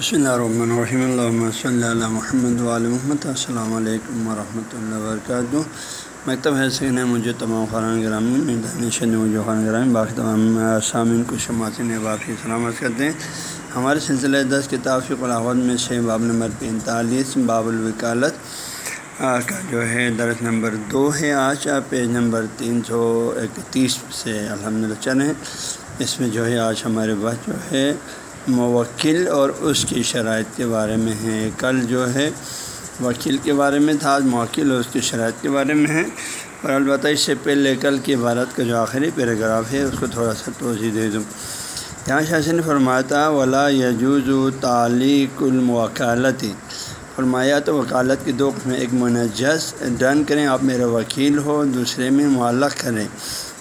بسم اللہ الرحمن الرحیم اللہ صلی اللہ محمد محمد السلام علیکم ورحمۃ اللہ وبرکاتہ مکتب ہے سکن ہے مجھے تمام خران گرامی دانش مجھے خان گرامی باقی تمام سامعین کو شماعت نے باقی سلامت کرتے ہیں ہمارے سلسلہ دس کتاب فی الحمد میں سے باب نمبر پینتالیس باب الوکالت کا جو ہے درس نمبر دو ہے آج پیج نمبر تین سو اکتیس سے الحمد للہ چلیں۔ اس میں جو ہے آج ہمارے پاس جو ہے موکل اور اس کی شرائط کے بارے میں ہے۔ کل جو ہے، وکیل کے بارے میں تھا، آج موکل اور اس کی شرائط کے بارے میں ہے۔ اور البتہ اس سے پہلے کل کی عبارت کا جو آخری پیراگراف ہے، اس کو تھوڑا سا توضیع دے دوں۔ یہاں شاہ نے فرمایا تھا، ولا یجوز و تعلیق الموکالتی فرمایا تو وکالت کے دو میں ایک منجس ڈن کریں، آپ میرا وکیل ہو، دوسرے میں معلق کریں۔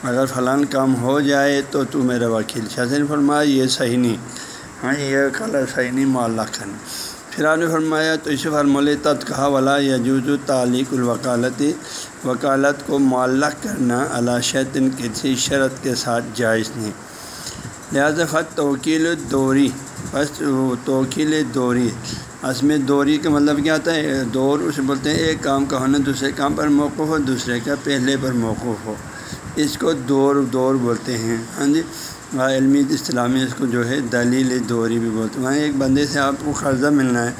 اگر فلان کام ہو جائے تو تو میرا وکیل۔ شاہ نے فرمایا، یہ صحیح نہیں۔ ہاں یہ کلر صحیح نہیں معلّہ کرنا پھر آپ نے فرمایا، تو اس فرمول تد کہا، ولا یجوز تعلیق الوکالتی، وکالت کو معلق کرنا اللہ شیطن کسی شرط کے ساتھ جائز نہیں۔ لہٰذا خط توکیل دوری، بس توکیل دوری۔ اس میں دوری کا مطلب کیا ہوتا ہے؟ دور اسے بولتے ہیں، ایک کام کا ہونا، دوسرے کام پر موقف ہو، دوسرے کا پہلے پر موقف ہو۔ اس کو دور دور بولتے ہیں۔ ہاں جی؟ ہاں، علمی اسلامی اس کو جو ہے دلیل دوری بھی بولتے ہیں۔ وہاں ایک بندے سے آپ کو قرضہ ملنا ہے۔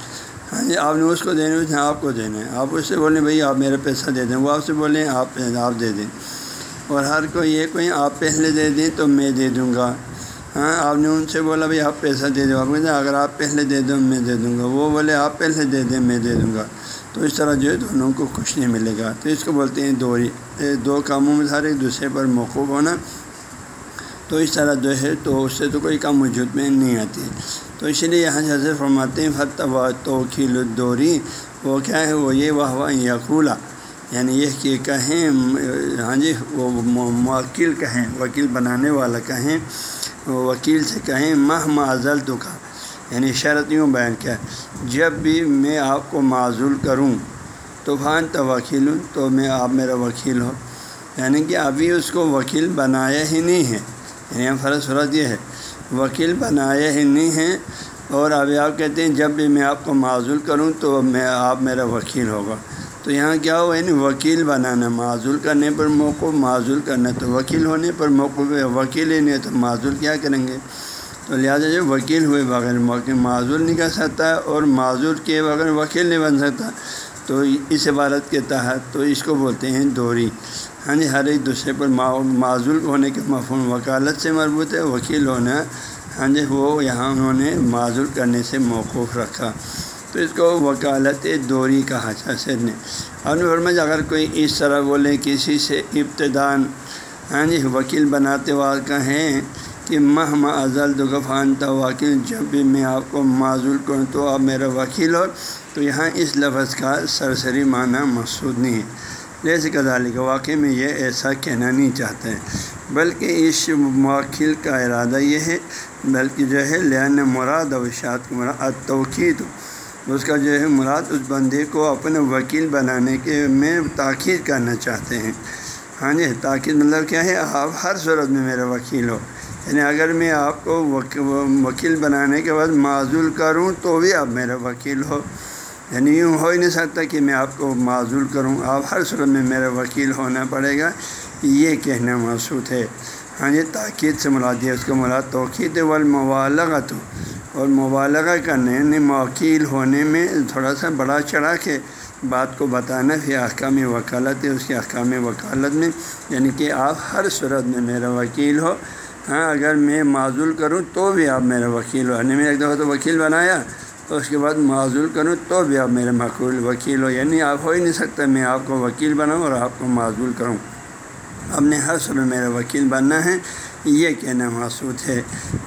ہاں جی آپ نے اس کو دینا ہے آپ کو دینا ہے۔ آپ اس سے بولیں، بھائی، آپ میرا پیسہ دے دیں۔ وہ آپ سے بولیں، آپ آپ دے دیں۔ اور ہر کوئی، یہ کوئی، آپ پہلے دے دیں تو میں دے دوں گا۔ ہاں آپ نے ان سے بولا، بھائی، آپ پیسہ دے دو۔ آپ کہتے اگر آپ پہلے دے دو میں دے دوں گا۔ وہ بولے، آپ پہلے دے دیں، میں دے دوں گا۔ تو اس طرح جو ہے دونوں کو کچھ نہیں ملے گا۔ تو اس کو بولتے ہیں دوری۔ دو کاموں میں ہر ایک دوسرے پر موقوف ہونا تو اس طرح جو ہے تو اس سے تو کوئی کام وجود میں نہیں آتی۔ تو اسی لیے یہاں سے حضرت فرماتے ہیں فتح و توکیل الدوری وہ کیا ہے؟ وہ یہ واہ واہ یقولا۔ یعنی یہ کہ کہیں ہاں جی وہ موکل کہیں، وکیل بنانے والا کہیں، وکیل سے کہیں ماہ معذل تو کا۔ یعنی شرط یوں بیان کیا، جب بھی میں آپ کو معذول کروں، تو فان تو وکیل تو میں، آپ میرا وکیل ہو۔ یعنی کہ ابھی اس کو وکیل بنایا ہی نہیں ہے۔ یعنی فرض صورت یہ ہے، وکیل بنایا ہی نہیں ہے اور ابھی آپ کہتے ہیں جب بھی میں آپ کو معذول کروں تو میں، آپ میرا وکیل ہوگا۔ تو یہاں کیا ہوا؟ یعنی وکیل بنانا، معذول کرنے پر موقع، معذول کرنا۔ تو وکیل ہونے پر موقع، وکیل ہی نہیں تو معذول کیا کریں گے؟ تو لہٰذا جو وکیل ہوئے بغیر معذول نہیں کر سکتا اور معذول کے بغیر وکیل نہیں بن سکتا۔ تو اس عبارت کے تحت تو اس کو بولتے ہیں دوری۔ ہاں جی ہر ایک دوسرے پر معذول ہونے کے مفہوم وکالت سے مربوط ہے، وکیل ہونا ہاں جی وہ یہاں انہوں نے معذول کرنے سے موقف رکھا۔ تو اس کو وکالت دوری کہا سر نے اور فرمایا اگر کوئی اس طرح بولے، کسی سے ابتدان ہاں جی یعنی وکیل بناتے ہوئے کہیں کہ مہ ازل دغفان تھا وکیل، جب بھی میں آپ کو معذول کروں تو آپ میرا وکیل ہو، تو یہاں اس لفظ کا سرسری معنی مقصود نہیں ہے۔ جیسے کزالی کا واقعے میں یہ ایسا کہنا نہیں چاہتے۔ ہیں بلکہ اس موکل کا ارادہ یہ ہے، بلکہ جو ہے لین مراد اوشات کو مراد توقید اس کا جو ہے، مراد اس بندے کو اپنے وکیل بنانے کے میں تاخیر کرنا چاہتے ہیں۔ ہاں جی تاکید مطلب کیا ہے؟ آپ ہر صورت میں میرا وکیل ہو۔ یعنی اگر میں آپ کو وکیل بنانے کے بعد معذول کروں تو بھی آپ میرا وکیل ہو۔ یعنی یوں ہو ہی نہیں سکتا کہ میں آپ کو معذول کروں۔ آپ ہر صورت میں میرا وکیل ہونا پڑے گا۔ یہ کہنا محسوس ہے۔ ہاں یہ تاکید سے مراد ہے، اس کو مراد توقید والموالغت اور مبالغہ کرنے یعنی موکیل ہونے میں تھوڑا سا بڑا چڑھا کے بات کو بتانا پھر احکام وکالت ہے۔ اس کے احکام وکالت میں یعنی کہ آپ ہر صورت میں میرا وکیل ہو۔ ہاں اگر میں معذول کروں تو بھی آپ میرا وکیل ہو۔ یعنی میں ایک دفعہ تو وکیل بنایا۔ تو اس کے بعد معذول کروں تو بھی آپ میرے مقبول وکیل ہو یعنی آپ ہو ہی نہیں سکتا میں آپ کو وکیل بناؤں اور آپ کو معذول کروں۔ اب نے ہر سر میرا وکیل بننا ہے، یہ کہنا محسوس ہے۔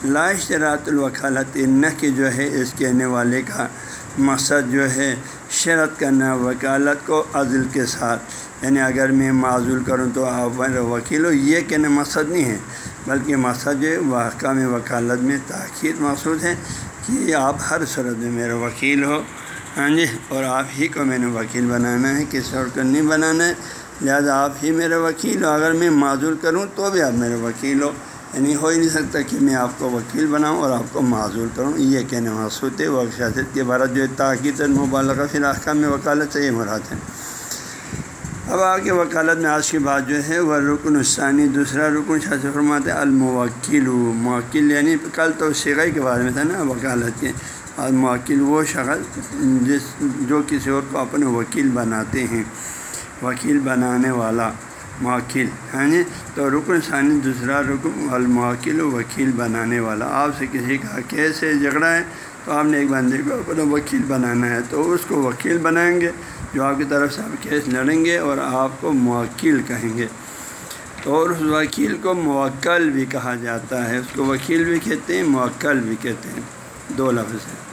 لا اشتراط الوکالت، نہ کہ جو ہے اس کہنے والے کا مقصد جو ہے شرط کرنا وکالت کو عزل کے ساتھ۔ یعنی اگر میں معذول کروں تو آپ وکیل ہو، یہ کہنا مقصد نہیں ہے، بلکہ مقصد جو ہے، وہ حکام وکالت میں تاخیر محسوس ہے۔ کہ آپ ہر صورت میں میرا وکیل ہو۔ ہاں جی اور آپ ہی کو میں نے وکیل بنانا ہے کسی اور کو نہیں بنانا ہے۔ لہٰذا آپ ہی میرا وکیل ہو۔ اگر میں معذول کروں تو بھی آپ میرا وکیل ہو۔ یعنی ہو ہی نہیں سکتا کہ میں آپ کو وکیل بناؤں اور آپ کو معذور کروں۔ یہ کہنے مقصود ہے۔ وہ شاست کے بارے جو تاکید مبالغہ پھر آخر میں وکالت سے یہ مراد ہے۔ اب آگے وکالت میں آج کی بات جو ہے وہ رکن الثانی، دوسرا رکن شاست فرماتے الموکل، موکل یعنی کل تو سگائی کے بارے میں تھا نا، وکالت کے۔ اور موکل وہ شخص جس جو کسی اور کو اپنے وکیل بناتے ہیں، وکیل بنانے والا موکل ہاں جی تو رکن ثانی دوسرا رکن الموکل، وکیل بنانے والا۔ آپ سے کسی کا کیس ہے جھگڑا ہے؟ تو آپ نے ایک بندے کو اپنا وکیل بنانا ہے۔ تو اس کو وکیل بنائیں گے، جو آپ کی طرف سے آپ کیس لڑیں گے اور آپ کو موکل کہیں گے۔ تو اور اس وکیل کو موکل بھی کہا جاتا ہے۔ اس کو وکیل بھی کہتے ہیں، موکل بھی کہتے ہیں۔ دو لفظ ہیں۔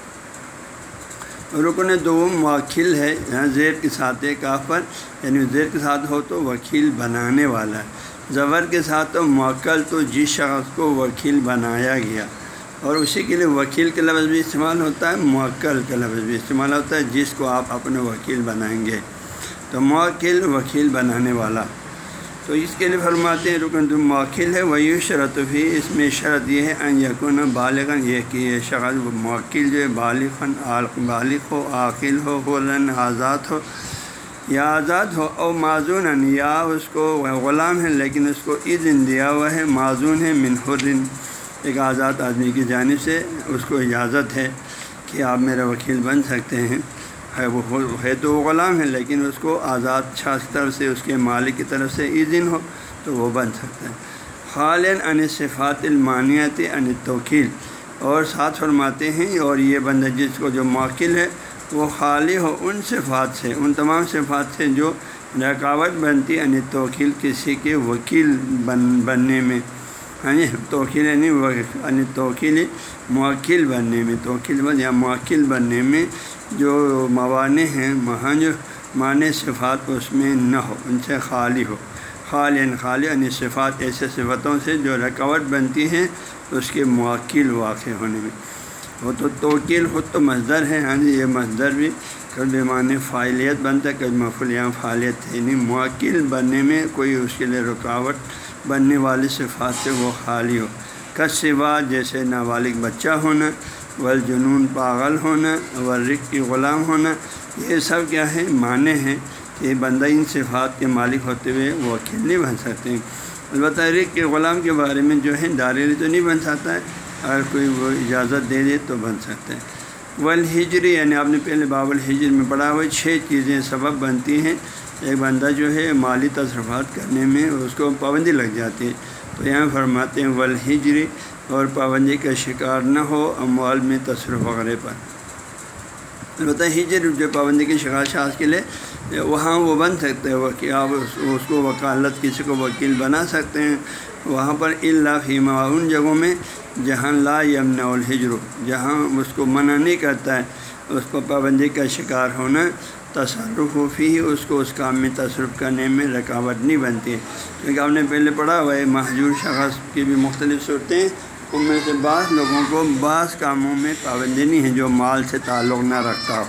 رکن دو، موکل ہے، یہاں زیر کے ساتھ ایک پر یعنی زیر کے ساتھ ہو تو وکیل بنانے والا ہے۔ زبر کے ساتھ تو موکل تو جس شخص کو وکیل بنایا گیا۔ اور اسی کے لیے وکیل کا لفظ بھی استعمال ہوتا ہے، موکل کا لفظ بھی استعمال ہوتا ہے، جس کو آپ اپنے وکیل بنائیں گے۔ تو موکل وکیل بنانے والا۔ تو اس کے لیے فرماتے ہیں، رکن تم موکل ہے، وہی شرط بھی، اس میں شرط یہ ہے، ان یقن بالغن یہ کہ یہ شخص موکل جو ہے بالغ بالغ ہو، عاقل ہو غلن آزاد ہو۔ یا آزاد ہو اور معذون، یا اس کو غلام ہے، لیکن اس کو عزن دیا ہوا ہے، معذون ہے منحرن ایک آزاد آدمی کی جانب سے اس کو اجازت ہے کہ آپ میرا وکیل بن سکتے ہیں۔ ہے وہ ہے تو وہ غلام ہے، لیکن اس کو آزاد چھا کی طرف سے، اس کے مالک کی طرف سے عزن ہو تو وہ بن سکتا ہے۔ خالن ان صفات المانیت ان توکیل اور ساتھ فرماتے ہیں، اور یہ بندہ جس کو جو موکل ہے، وہ خالی ہو ان صفات سے، ان تمام صفات سے جو رکاوٹ بنتی ان یعنی توکیل کسی کے وکیل بن بننے میں۔ ہاں جی توکیل یعنی توکیل موکل بننے میں توکیل بن یا موکل بننے میں جو موانع ہیں وہاں جو معنی صفات اس میں نہ ہو ان سے خالی ہو خال یعنی خالی یعنی صفات ایسے صفتوں سے جو رکاوٹ بنتی ہیں اس کے موکل واقع ہونے میں وہ تو توکیل خود تو مزدر ہے ہاں جی یہ مزدر بھی کبھی معنی فعالیت بنتا ہے کبھی مفلیاں فعالیت ہے یعنی موکل بننے میں کوئی اس کے لیے رکاوٹ بننے والی صفات سے وہ خالی ہو۔ کس سوا جیسے نابالغ بچہ ہونا، والجنون پاگل ہونا ورق کی غلام ہونا، یہ سب کیا ہے معنی ہیں کہ بندہ ان صفات کے مالک ہوتے ہوئے وہ وکیل نہیں بن سکتے۔ ہیں البتہ رق کے غلام کے بارے میں جو ہے دائرے تو نہیں بن سکتا ہے اگر کوئی وہ اجازت دے دے تو بن سکتا ہے۔ والہجری یعنی آپ نے پہلے باب الحجر میں پڑھا ہوئے چھ چیزیں سبب بنتی ہیں۔ ایک بندہ جو ہے مالی تصرفات کرنے میں اس کو پابندی لگ جاتی ہے۔ تو یہاں فرماتے ہیں ولحجری اور پابندی کا شکار نہ ہو اموال میں تصرف وغیرہ پر۔ البتہ ہجر جو پابندی کے شکار شاخ کے لیے، وہاں وہ بن سکتے ہیں کہ آپ اس کو وکالت کسی کو وکیل بنا سکتے ہیں۔ وہاں پر اللہ فیما ان جگہوں میں، جہاں لا یمن الحجر، جہاں اس کو منع نہیں کرتا ہے، اس کو پابندی کا شکار ہونا تصرف ہی اس کو اس کام میں تصرف کرنے میں رکاوٹ نہیں بنتی۔ ہے کیونکہ آپ نے پہلے پڑھا ہوا ہے محجور شخص کی بھی مختلف صورتیں، ان میں سے بعض لوگوں کو بعض کاموں میں پابندی نہیں ہے جو مال سے تعلق نہ رکھتا ہو۔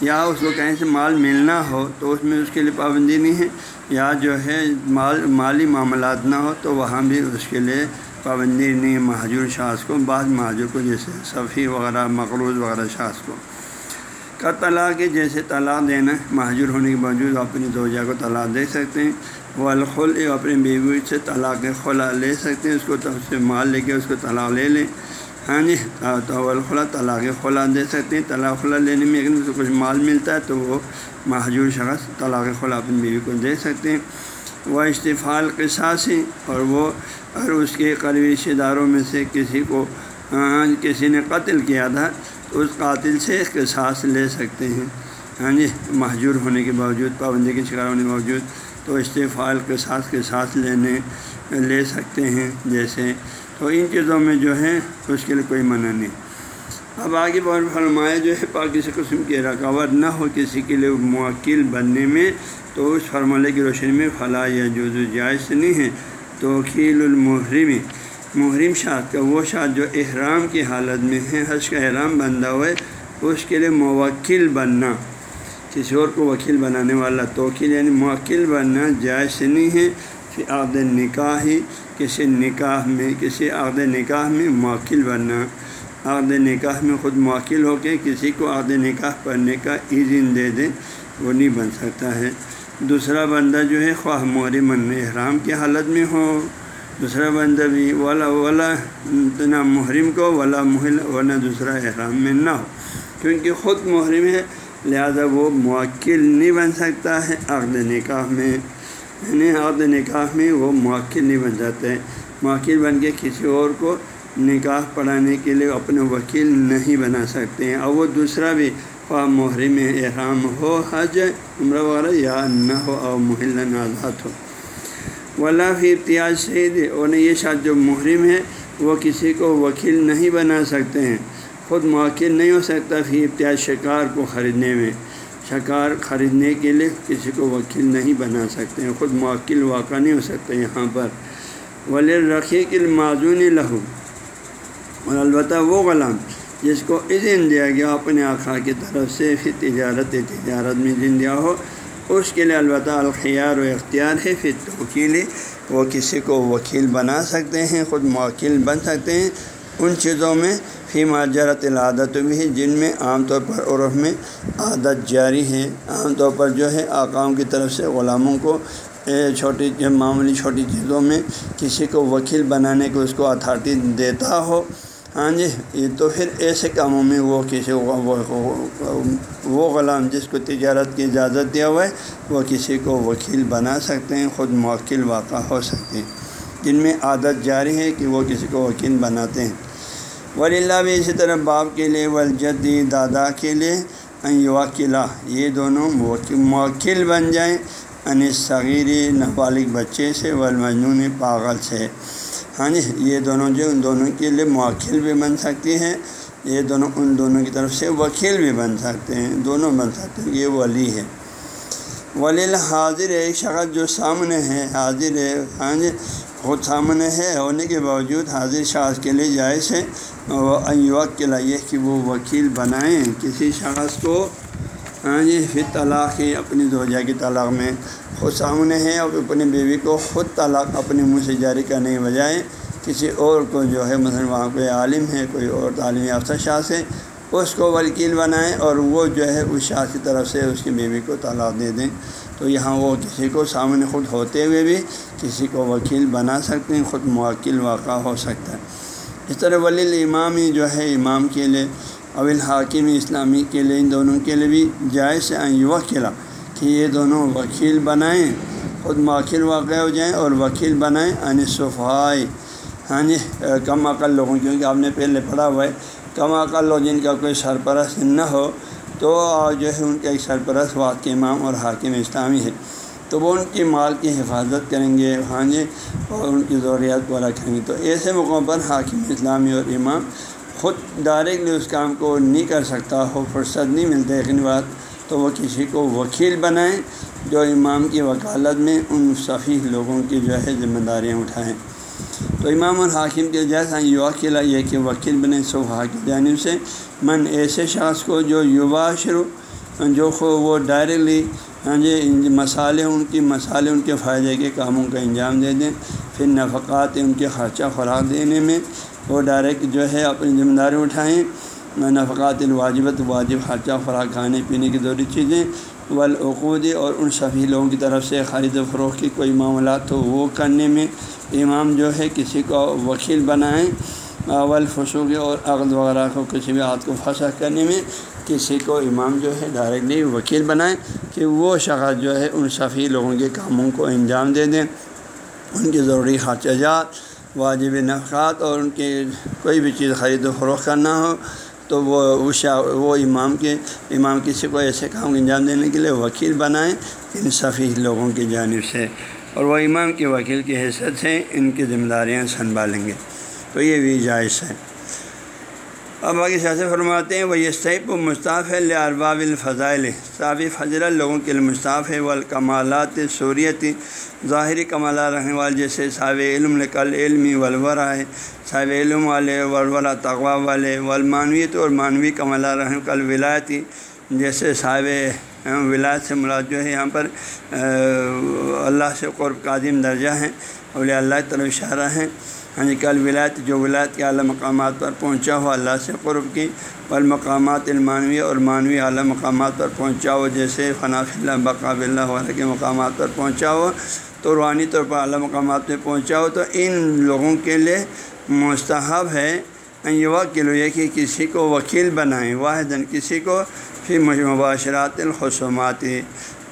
یا اس کو کہیں سے مال ملنا ہو تو اس میں اس کے لیے پابندی نہیں ہے، یا جو ہے مال، مالی معاملات نہ ہو تو وہاں بھی اس کے لیے پابندی نہیں ہے محجور شاخ کو، بعض محجور کو جیسے صفی وغیرہ، مقروض وغیرہ شاخ کو۔ کا طلاق جیسے طلاق دینا محجور ہونے کے باوجود اپنی دوجہ کو طلاق دے سکتے ہیں۔ وہ الخل اپنی بیوی سے طلاق خلا لے سکتے ہیں، اس کو سے مال لے کے اس کو طلاق لے لیں۔ ہاں جی تو الخلا طلاق خلا دے سکتے ہیں۔ طلاق خلا لینے میں اگر اس کو کچھ مال ملتا ہے تو وہ محجور شخص طلاق خلا اپنی بیوی کو دے سکتے ہیں۔ وہ استفال قصاصی اور وہ اگر اس کے قریبی رشتے داروں میں سے کسی کو ہاں جی، کسی نے قتل کیا تھا۔ اس قاتل سے قصاص لے سکتے ہیں۔ ہاں جی محجور ہونے کے باوجود، پابندی کے شکار ہونے کے باوجود تو استفال کے ساتھ کے ساتھ لینے لے سکتے ہیں جیسے۔ تو ان چیزوں میں جو ہے، اس کے لیے کوئی منع نہیں۔ اب آگے بہت فرمایا جو ہے پاک کسی قسم کی رکاوٹ نہ ہو کسی کے لیے موکل بننے میں، تو اس فرمالے کی روشنی میں فلاح یا جو جائز نہیں ہے۔ تو خیل المحرم۔ محرم شاد کا، وہ شاد جو احرام کی حالت میں ہے، حج کا احرام بندہ ہوئے، اس کے لیے موکل بننا۔ کسی اور کو وکیل بنانے والا توکیل یعنی موکل بننا جائز نہیں ہے۔ پھر عقد نکاح ہی، کسی نکاح میں، کسی عقد نکاح میں موکل بننا۔ عقد نکاح میں خود موکل ہو کے کسی کو عقد نکاح پڑھنے کا ایزن دے دیں، وہ نہیں بن سکتا ہے۔ دوسرا بندہ جو ہے، خواہ محرم احرام کی حالت میں ہو۔ دوسرا بندہ بھی ولا ولا نہ محرم کو ولا محل ورنہ دوسرا احرام میں نہ ہو۔ کیونکہ خود محرم ہے، لہذا وہ موکل نہیں بن سکتا ہے عقد نکاح میں۔ یعنی عقد نکاح میں وہ موکل نہیں بن جاتا ہے موکل بن کے کسی اور کو نکاح پڑھانے کے لیے اپنے وکیل نہیں بنا سکتے ہیں۔ اور وہ دوسرا بھی، خواہ محرم احرام ہو، حج، عمرہ وغیرہ یا نہ ہو اور محل آزاد ہو۔ ولا فی امتیاز شہید اور یہ شاید جو محرم ہے، وہ کسی کو وکیل نہیں بنا سکتے ہیں۔ خود موکل نہیں ہو سکتا فی امتیاز شکار کو خریدنے میں۔ شکار خریدنے کے لیے کسی کو وکیل نہیں بنا سکتے ہیں۔ خود موکل واقع نہیں ہو سکتے یہاں پر۔ ولی رقیق المعذون لہو اور البتہ وہ غلام جس کو اذن دیا گیا، اپنے آخا کی طرف سے پھر تجارت تجارت میں اذن دیا ہو اس کے لیے البتہ الخیار و اختیار ہے، پھر توکیل وہ کسی کو وکیل بنا سکتے ہیں، خود موکل بن سکتے ہیں۔ ان چیزوں میں فی ماجرت العادت بھی جن میں عام طور پر عرف میں عادت جاری ہے۔ عام طور پر جو ہے، آقاؤں کی طرف سے، غلاموں کو چھوٹی معمولی چھوٹی چیزوں میں کسی کو وکیل بنانے کو اس کو اتھارٹی دیتا ہو۔ ہاں جی تو پھر ایسے کاموں میں وہ کسی وہ غلام جس کو تجارت کی اجازت دیا ہوا ہے، وہ کسی کو وکیل بنا سکتے ہیں، خود موکل واقع ہو سکتے ہیں۔ جن میں عادت جاری ہے کہ وہ کسی کو وکیل بناتے ہیں۔ ولی اللہ بھی اسی طرح باپ کے لیے ولجدی دادا کے لیے وکیلا یہ دونوں موکل بن جائیں، ان صغیر نابالغ بچے سے، والمجنون پاگل سے۔ ہاں جی یہ دونوں جو ان دونوں کے لیے موکل بھی بن سکتی ہیں۔ یہ دونوں، ان دونوں کی طرف سے وکیل بھی بن سکتے ہیں، دونوں بن سکتے ہیں، یہ ولی ہے۔ ولی حاضر ایک شخص جو سامنے ہے، حاضر ہے ہاں جی خود سامنے ہے، ہونے کے باوجود حاضر شخص کے لیے جائز ہے۔ وقت کے لائے کہ وہ وکیل بنائیں، کسی شخص کو ہاں جی پھر طلاق ہی اپنی زوجہ کی طلاق میں خود سامنے ہے اور اپنی بیوی کو خود طلاق اپنے منہ سے جاری کرنے کے بجائے کسی اور کو جو ہے مثلاً وہاں کوئی عالم ہے، کوئی اور تعلیم یافتہ شاخ ہے، اس کو وکیل بنائیں اور وہ جو ہے اس شاخ کی طرف سے اس کی بیوی کو طلاق دے دیں۔ تو یہاں وہ کسی کو سامنے خود ہوتے ہوئے بھی کسی کو وکیل بنا سکتے ہیں، خود موکل واقع ہو سکتا ہے۔ اس طرح ولی امام ہی جو ہے امام کے لیے اول حاکم اسلامی کے لیے، ان دونوں کے لیے بھی جائز وکیلا کہ یہ دونوں وکیل بنائیں، خود موکل واقع ہو جائیں اور وکیل بنائیں ان صفائی۔ ہاں جی کم عقل لوگوں، کیونکہ آپ نے پہلے پڑھا ہوا ہے، کم عقل لوگ جن کا کوئی سرپرست نہ ہو، تو جو ہے ان کا ایک سرپرست واقع امام اور حاکم اسلامی ہے۔ تو وہ ان کی مال کی حفاظت کریں گے ہاں جی اور ان کی ضروریات پورا کریں گے۔ تو ایسے موقعوں پر حاکم اسلامی اور امام خود ڈائریکٹلی اس کام کو نہیں کر سکتا، ہو فرصت نہیں ملتے لیکن بات۔ تو وہ کسی کو وکیل بنائیں جو امام کی وکالت میں ان صفی لوگوں کی جو ہے ذمہ داریاں اٹھائیں۔ تو امام اور حاکم کے جیسا یوا قلعہ یہ کہ وکیل بنے صبح کی جانب سے، من ایسے شخص کو جو یووا شروع، جو وہ ڈائریکٹلی ہاں جی مسالے، ان کی مسالے، ان کے فائدے کے کاموں کا انجام دے دیں۔ پھر نفقات، ان کے خرچہ، خوراک دینے میں وہ ڈائریکٹ جو ہے اپنی ذمہ داری اٹھائیں۔ نفقات الواجبت واجب خرچہ خوراک کھانے پینے کی ضروری چیزیں والعقودی اور ان سبھی لوگوں کی طرف سے خرید و فروخت کی کوئی معاملات ہو وہ کرنے میں امام جو ہے کسی کو وکیل بنائیں اول فسوقی اور عقد وغیرہ کو کسی بھی ہاتھ کو پھنسا کرنے میں کسی کو امام جو ہے ڈائریکٹلی وکیل بنائیں کہ وہ شخص جو ہے ان سفی لوگوں کے کاموں کو انجام دے دیں۔ ان کی ضروری خرچہ جات، واجب نفقات اور ان کے کوئی بھی چیز خرید و فروخت کرنا ہو تو وہ وہ امام کے، امام کسی کو ایسے کام انجام دینے کے لیے وکیل بنائیں ان صفی لوگوں کی جانب سے۔ اور وہ امام کے وکیل کی حیثیت سے ان کی ذمہ داریاں سنبھالیں گے۔ تو یہ بھی جائز ہے۔ اب آگے سیاست فرماتے ہیں وہ یہ صحیح و مصطاف ہے ارباب الفضائل۔ صافی فضر لوگوں کے لیے مصطاف ہے والکمالات صوریتی ظاہری کمالات رہنے والے جیسے صاب علم کل علمی ولورا ہے۔ صاب علم والے ولورا تغوا والے، والمانویت اور مانوی کمالات رہنے کل ولایتی جیسے صاب ولایت سے مراد جو ہے، یہاں پر اللہ سے قرب کا عظیم درجہ ہیں۔ اولیاء اللہ کی طرف اشارہ ہیں۔ ہاں جی کل ولایت، جو ولایت کے اعلیٰ مقامات پر پہنچا ہوا اللہ سے قرب کی پل مقامات المانوی اور مانوی اعلیٰ مقامات پر پہنچا ہو جیسے فناف اللہ بقاب اللہ والے کے مقامات پر پہنچا ہو تو روحانی طور پر اعلیٰ مقامات پہ پہنچا ہو تو ان لوگوں کے لیے مستحب ہے یہ وقت یہ کہ کسی کو وکیل بنائیں واحد کسی کو پھر مباشرات الخصومات۔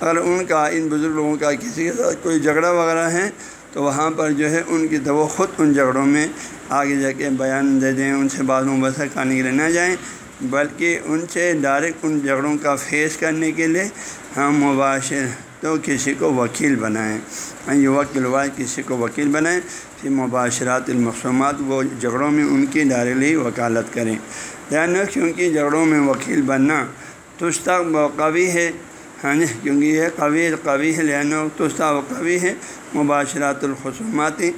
اگر ان کا، ان بزرگ لوگوں کا کسی کے ساتھ کوئی جھگڑا وغیرہ ہے تو وہاں پر جو ہے ان کی تو وہ خود ان جھگڑوں میں آگے جا کے بیان دے دیں، ان سے بعض مبصر کرنے کے لیے نہ جائیں۔ بلکہ ان سے ڈائریکٹ ان جھگڑوں کا فیس کرنے کے لیے ہم مباشر تو کسی کو وکیل بنائیں۔ یہ وکیل واحد کسی کو وکیل بنائیں، پھر مباشرات المقصومات وہ جھگڑوں میں ان کی ڈائریکٹلی وکالت کریں۔ دھیان رکھ کیونکہ جھگڑوں میں وکیل بننا تشتہ قوی ہے ہاں جی کیونکہ یہ قوی قوی ہے لہٰذا تشتہ و قوی ہے مباشرات الخصوماتی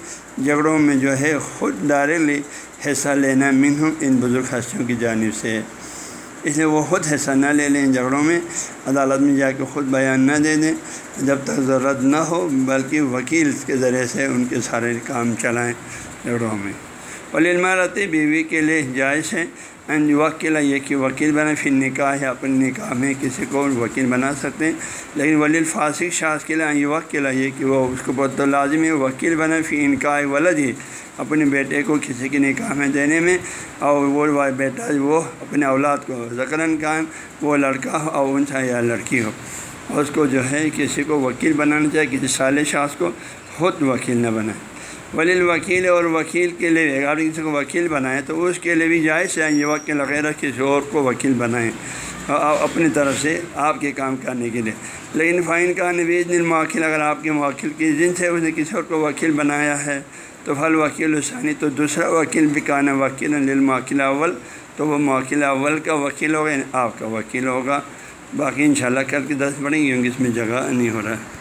جھگڑوں میں جو ہے خود ڈائریکٹلی حصہ لینا من ان بزرگ ہستیوں کی جانب سے۔ اس لیے وہ خود حصہ نہ لے لیں جھگڑوں میں، عدالت میں جا کے خود بیان نہ دے دیں، جب تک ضرورت نہ ہو، بلکہ وکیل کے ذریعے سے ان کے سارے کام چلائیں جھگڑوں میں۔ ولی عمارتی بیوی کے لیے جائز ہے وکیل یہ کہ وکیل بنا پھر نکاح ہے، اپنے نکاح میں کسی کو وکیل بنا سکتے ہیں۔ لیکن ولی الفاصق شاخ کے لیے یہ وکیل یہ کہ وہ اس کو بہت لازمی وکیل بنا پھر انکاح ولد ہی اپنے بیٹے کو کسی کے نکاح میں دینے میں۔ اور وہ بیٹا وہ اپنے اولاد کو ذکراً کا وہ لڑکا ہو اور ان یا لڑکی ہو۔ اور اس کو جو ہے، کسی کو وکیل بنانا چاہیے، کسی سال شاخ کو خود وکیل نہ بنائے۔ ولی الوکیل اور وکیل کے لیے، اگر کسی کو وکیل بنائیں تو اس کے لیے بھی جائز ہے یہ وکیل وغیرہ کسی اور کو وکیل بنائیں۔ اپنی طرف سے آپ کے کام کرنے کے لیے۔ لیکن فائن کا نویز الموکل اگر آپ کے موکل کی جن سے اس نے کسی اور کو وکیل بنایا ہے، تو پھل وکیل الثانی، تو دوسرا وکیل بھی کہنا وکیل للموکل اول، تو وہ موکل اول کا وکیل ہوگا یعنی آپ کا وکیل ہوگا۔ باقی انشاءاللہ کل کے دس پڑیں گے کیونکہ اس میں جگہ نہیں ہو رہا۔ ہے